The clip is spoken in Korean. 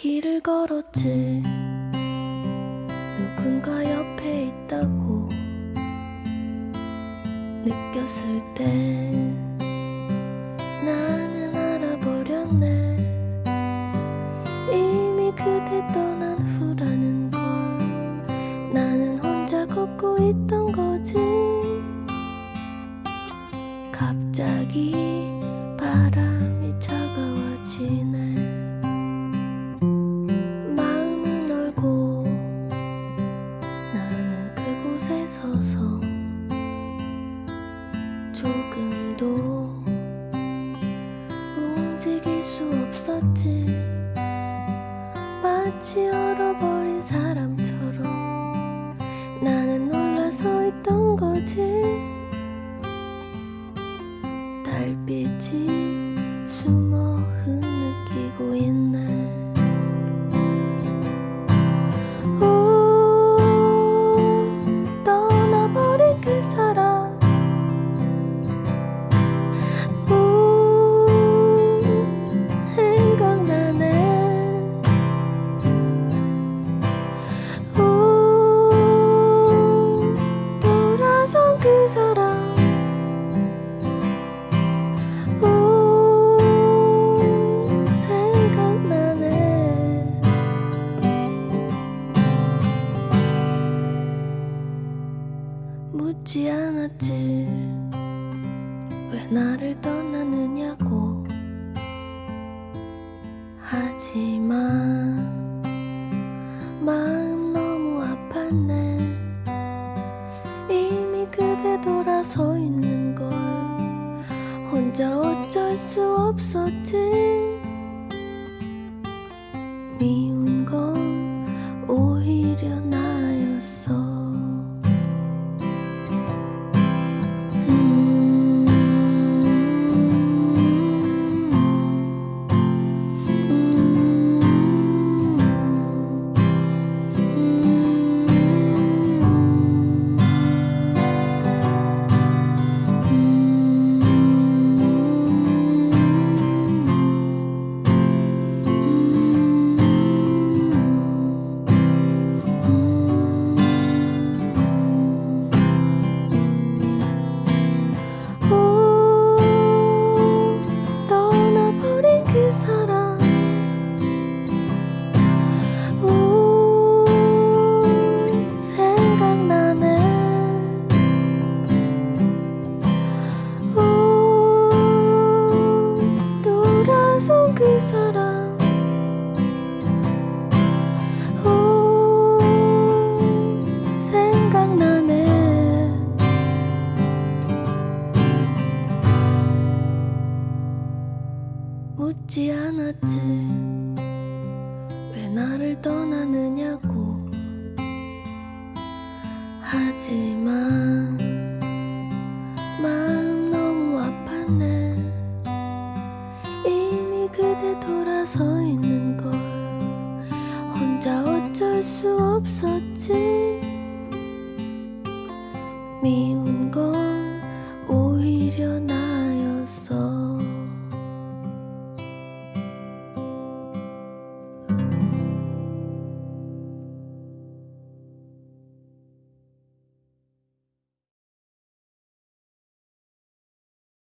길을 걸었지. 누군가 옆에 있다고 느꼈을 때 나는 알아버렸네. 이미 그대 떠난 후라는 걸 나는 혼자 걷고 있던 거지. 갑자기 바람이 차가워지네 조금도 움직일 수 없었지. 마치 얼어버린 사람처럼 나는 놀라 서 있던 거지. 달빛이 묻지 않았지. 왜 나를 떠나느냐고. 하지만 마음 너무 아팠네. 이미 그대 돌아서 있는 걸 혼자 어쩔 수 없었지 묻지 않았지. 왜 나를 떠나느냐고. 하지만 그대 돌아서 있는 걸 혼자 어쩔 수 없었지. 미운